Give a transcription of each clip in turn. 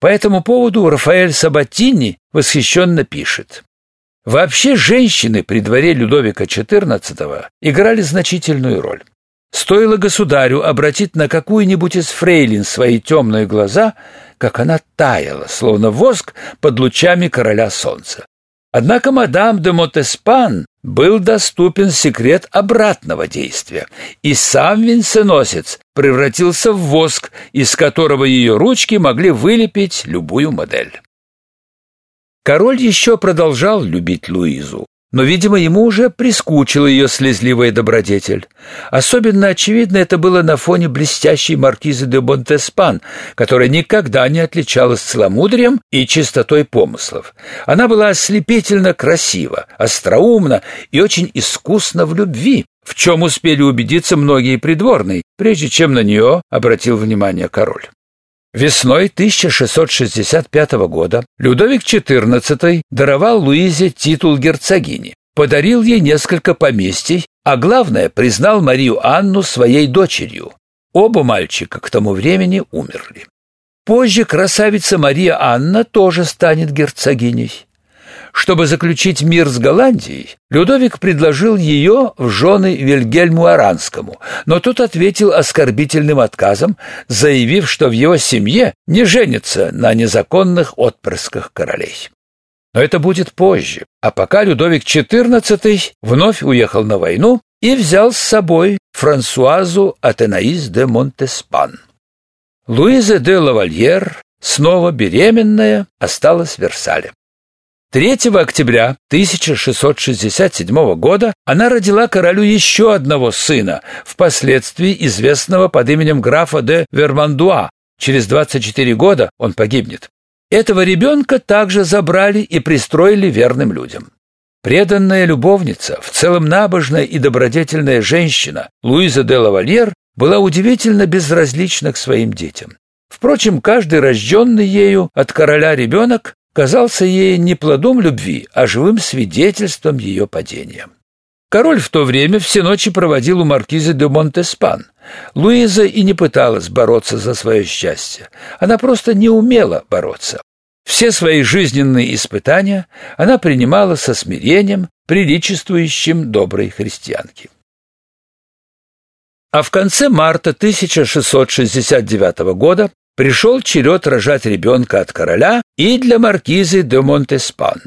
По этому поводу Рафаэль Сабатини восхищенно пишет. Вообще женщины при дворе Людовика XIV играли значительную роль. Стоило государю обратить на какую-нибудь из фрейлин свои темные глаза, как она таяла, словно воск под лучами короля солнца. Однако мадам де Мотеспан был доступен секрет обратного действия, и сам венценосец превратился в воск, из которого ее ручки могли вылепить любую модель. Король еще продолжал любить Луизу, но, видимо, ему уже прискучил ее слезливая добродетель. Особенно очевидно это было на фоне блестящей маркизы де Бонтеспан, которая никогда не отличалась целомудрием и чистотой помыслов. Она была ослепительно красива, остроумна и очень искусна в любви, в чем успели убедиться многие придворные, прежде чем на нее обратил внимание король. Весной 1665 года Людовик XIV даровал Луизе титул герцогини, подарил ей несколько поместий, а главное, признал Марию Анну своей дочерью. Оба мальчика к тому времени умерли. Позже красавица Мария Анна тоже станет герцогиней. Чтобы заключить мир с Голландией, Людовик предложил ее в жены Вильгельму Аранскому, но тот ответил оскорбительным отказом, заявив, что в его семье не женится на незаконных отпрысках королей. Но это будет позже, а пока Людовик XIV вновь уехал на войну и взял с собой Франсуазу Атенаис де Монтеспан. Луиза де Лавальер, снова беременная, осталась в Версале. 3 октября 1667 года она родила королю еще одного сына, впоследствии известного под именем графа де Вермандуа. Через 24 года он погибнет. Этого ребенка также забрали и пристроили верным людям. Преданная любовница, в целом набожная и добродетельная женщина Луиза де Лавальер была удивительно безразлична к своим детям. Впрочем, каждый рожденный ею от короля ребенок казался ей не плодом любви, а живым свидетельством ее падения. Король в то время все ночи проводил у маркизы де Монтеспан. Луиза и не пыталась бороться за свое счастье. Она просто не умела бороться. Все свои жизненные испытания она принимала со смирением, приличествующим доброй христианке. А в конце марта 1669 года пришел черед рожать ребенка от короля и для маркизы де Монтеспан.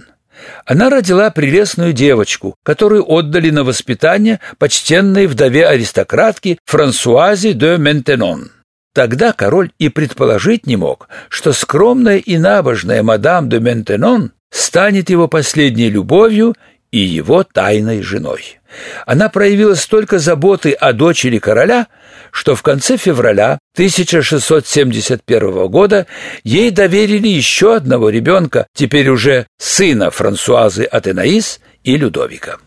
Она родила прелестную девочку, которую отдали на воспитание почтенной вдове аристократки Франсуазе де Ментенон. Тогда король и предположить не мог, что скромная и набожная мадам де Ментенон станет его последней любовью и его тайной женой. Она проявила столько заботы о дочери короля, что в конце февраля 1671 года ей доверили еще одного ребенка, теперь уже сына Франсуазы Атенаис и Людовика.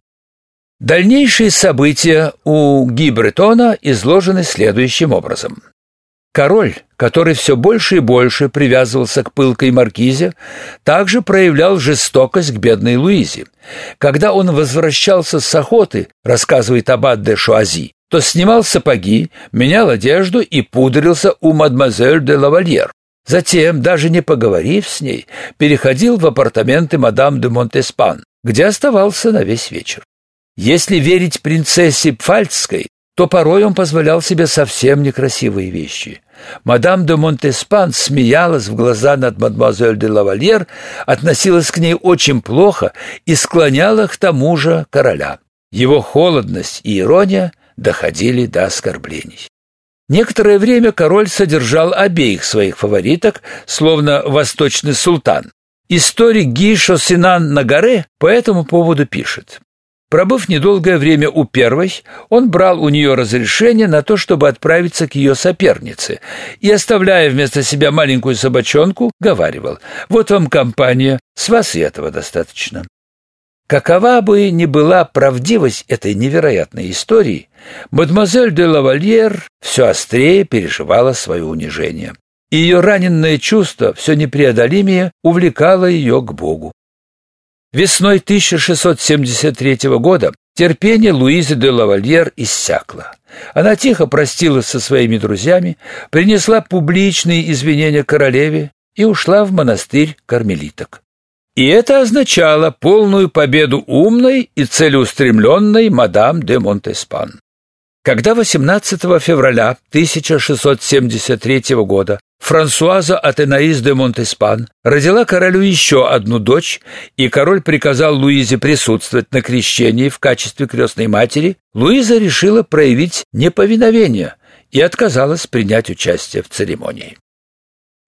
Дальнейшие события у Гибретона изложены следующим образом. Король, который все больше и больше привязывался к пылкой маркизе, также проявлял жестокость к бедной Луизе. Когда он возвращался с охоты, рассказывает аббат де Шуази, то снимал сапоги, менял одежду и пудрился у мадемуазель де Лавальер. Затем, даже не поговорив с ней, переходил в апартаменты мадам де Монтеспан, где оставался на весь вечер. Если верить принцессе Пфальцской, то порой он позволял себе совсем некрасивые вещи. Мадам де Монтеспан смеялась в глаза над мадемуазель де Лавальер, относилась к ней очень плохо и склоняла к тому же короля. Его холодность и ирония доходили до оскорблений. Некоторое время король содержал обеих своих фавориток, словно восточный султан. Историк Гишо Синан Нагаре по этому поводу пишет. Пробыв недолгое время у первой, он брал у нее разрешение на то, чтобы отправиться к ее сопернице, и, оставляя вместо себя маленькую собачонку, говаривал «Вот вам компания, с вас и этого достаточно». Какова бы ни была правдивость этой невероятной истории, мадемуазель де Лавальер все острее переживала свое унижение. Ее раненное чувство, все непреодолимее, увлекало ее к Богу. Весной 1673 года терпение Луизы де Лавальер иссякло. Она тихо простилась со своими друзьями, принесла публичные извинения королеве, и ушла в монастырь кармелиток. И это означало полную победу умной и целеустремленной мадам де Монтеспан. Когда 18 февраля 1673 года Франсуаза Атенаис де Монтеспан родила королю еще одну дочь, и король приказал Луизе присутствовать на крещении в качестве крестной матери, Луиза решила проявить неповиновение и отказалась принять участие в церемонии.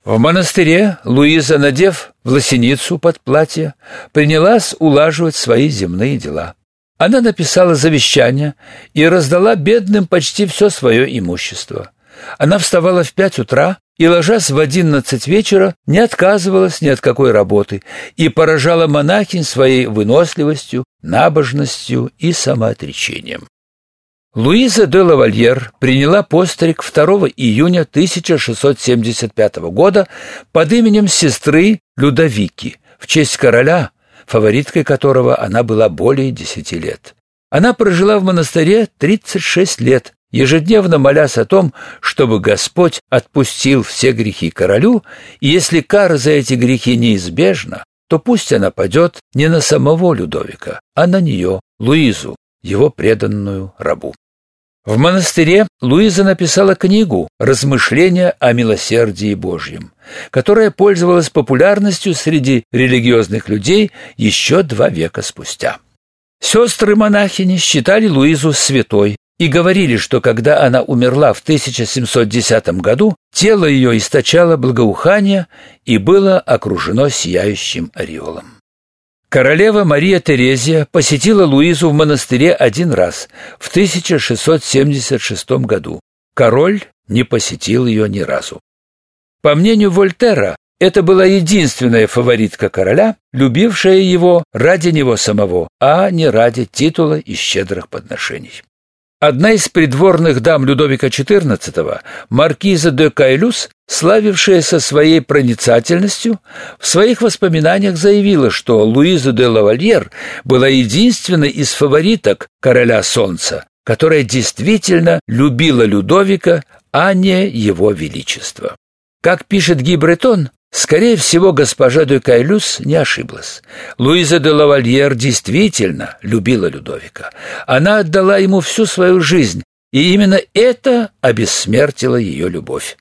В монастыре Луиза, надев власеницу под платье, принялась улаживать свои земные дела. Она написала завещание и раздала бедным почти все свое имущество. Она вставала в пять утра и, ложась в одиннадцать вечера, не отказывалась ни от какой работы и поражала монахинь своей выносливостью, набожностью и самоотречением. Луиза де Лавальер приняла постриг 2 июня 1675 года под именем сестры Людовики в честь короля, фавориткой которого она была более десяти лет. Она прожила в монастыре 36 лет, ежедневно молясь о том, чтобы Господь отпустил все грехи королю, и если кара за эти грехи неизбежна, то пусть она падет не на самого Людовика, а на нее, Луизу, его преданную рабу. В монастыре Луиза написала книгу «Размышления о милосердии Божьем», которая пользовалась популярностью среди религиозных людей еще два века спустя. Сестры-монахини считали Луизу святой и говорили, что когда она умерла в 1710 году, тело ее источало благоухание и было окружено сияющим ореолом. Королева Мария Терезия посетила Луизу в монастыре один раз, в 1676 году. Король не посетил ее ни разу. По мнению Вольтера, это была единственная фаворитка короля, любившая его ради него самого, а не ради титула и щедрых подношений. Одна из придворных дам Людовика XIV, маркиза де Кайлюс, славившаяся своей проницательностью, в своих воспоминаниях заявила, что Луиза де Лавальер была единственной из фавориток короля Солнца, которая действительно любила Людовика, а не его величество. Как пишет Ги Бретон, Скорее всего, госпожа де Кайлюс не ошиблась. Луиза де Лавальер действительно любила Людовика. Она отдала ему всю свою жизнь, и именно это обессмертило ее любовь.